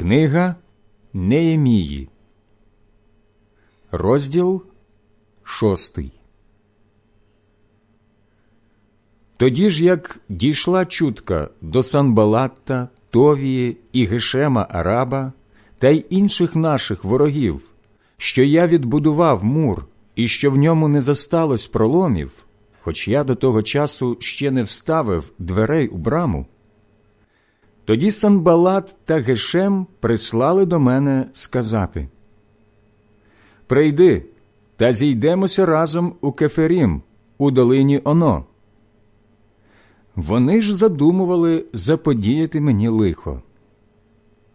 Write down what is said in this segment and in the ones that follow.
Книга Неємії, розділ шостий. Тоді ж, як дійшла чутка до Санбалатта, Товії і Гешема Араба та й інших наших ворогів, що я відбудував мур і що в ньому не засталось проломів, хоч я до того часу ще не вставив дверей у браму. Тоді Санбалат та Гешем прислали до мене сказати Прийди та зійдемося разом у Кеферім, у долині Оно. Вони ж задумували заподіяти мені лихо.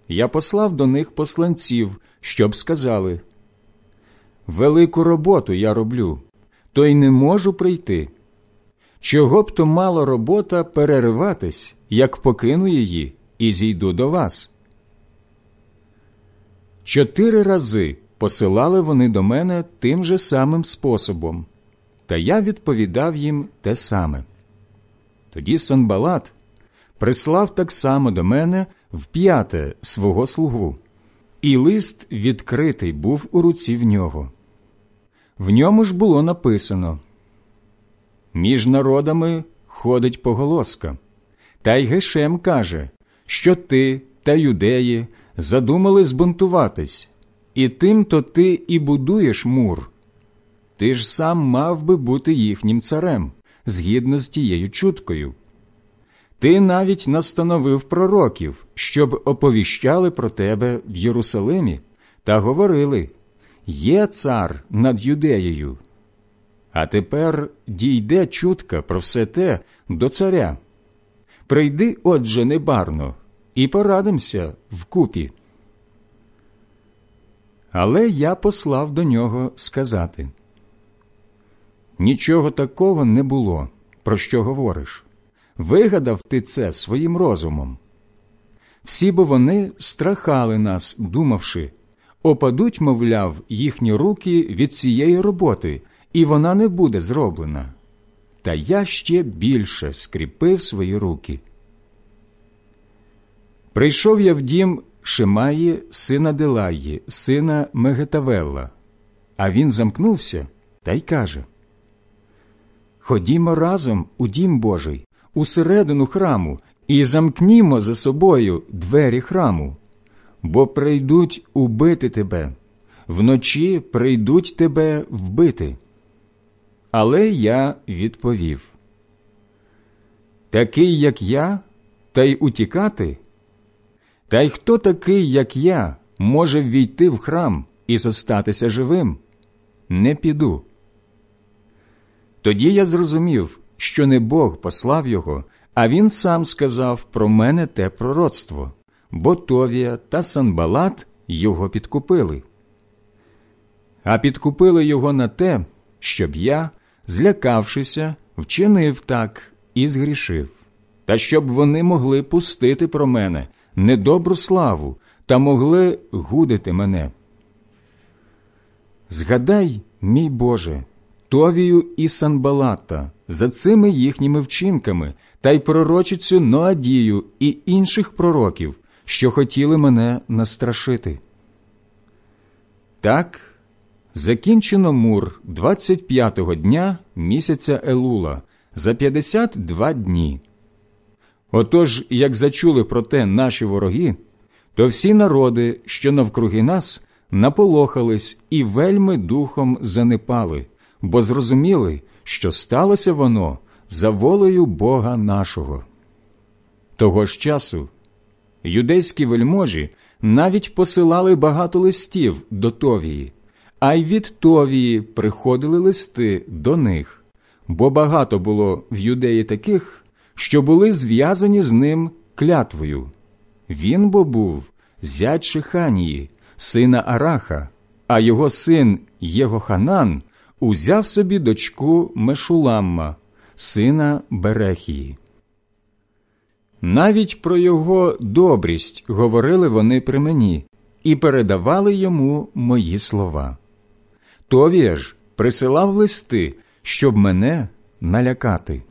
Я послав до них посланців, щоб сказали Велику роботу я роблю, то й не можу прийти. Чого б то мало робота перериватись, як покину її і зійду до вас. Чотири рази посилали вони до мене тим же самим способом, та я відповідав їм те саме. Тоді Санбалат прислав так само до мене вп'яте свого слугу, і лист відкритий був у руці в нього. В ньому ж було написано Між народами ходить поголоска, та й Гешем каже, що ти та юдеї задумали збунтуватись, і тим то ти і будуєш мур. Ти ж сам мав би бути їхнім царем, згідно з тією чуткою. Ти навіть настановив пророків, щоб оповіщали про тебе в Єрусалимі, та говорили Є цар над юдеєю. А тепер дійде чутка про все те до царя. Прийди, отже, небарно, і порадимося вкупі. Але я послав до нього сказати Нічого такого не було, про що говориш. Вигадав ти це своїм розумом. Всі бо вони страхали нас, думавши, опадуть, мовляв, їхні руки від цієї роботи, і вона не буде зроблена. Та я ще більше скріпив свої руки. Прийшов я в дім Шимаї, сина Делаї, сина Мегетавелла, а він замкнувся та й каже Ходімо разом у дім Божий, усередину храму, і замкнімо за собою двері храму, бо прийдуть убити тебе, вночі прийдуть тебе вбити. Але я відповів Такий, як я, та й утікати. Та й хто такий, як я, може ввійти в храм і зостатися живим? Не піду. Тоді я зрозумів, що не Бог послав його, а він сам сказав про мене те пророцтво, бо Товія та Санбалат його підкупили. А підкупили його на те, щоб я, злякавшися, вчинив так і згрішив, та щоб вони могли пустити про мене недобру славу та могли гудити мене. Згадай, мій Боже, Товію і Санбалата за цими їхніми вчинками та й пророчицю Ноадію і інших пророків, що хотіли мене настрашити. Так, закінчено мур 25-го дня місяця Елула за 52 дні. Отож, як зачули про те наші вороги, то всі народи, що навкруги нас, наполохались і вельми духом занепали, бо зрозуміли, що сталося воно за волею Бога нашого. Того ж часу юдейські вельможі навіть посилали багато листів до Товії, а й від Товії приходили листи до них, бо багато було в юдеї таких що були зв'язані з ним клятвою. Він бо був зять Шиханії, сина Араха, а його син Єгоханан узяв собі дочку Мешуламма, сина Берехії. Навіть про його добрість говорили вони при мені і передавали йому мої слова. Товія ж присилав листи, щоб мене налякати.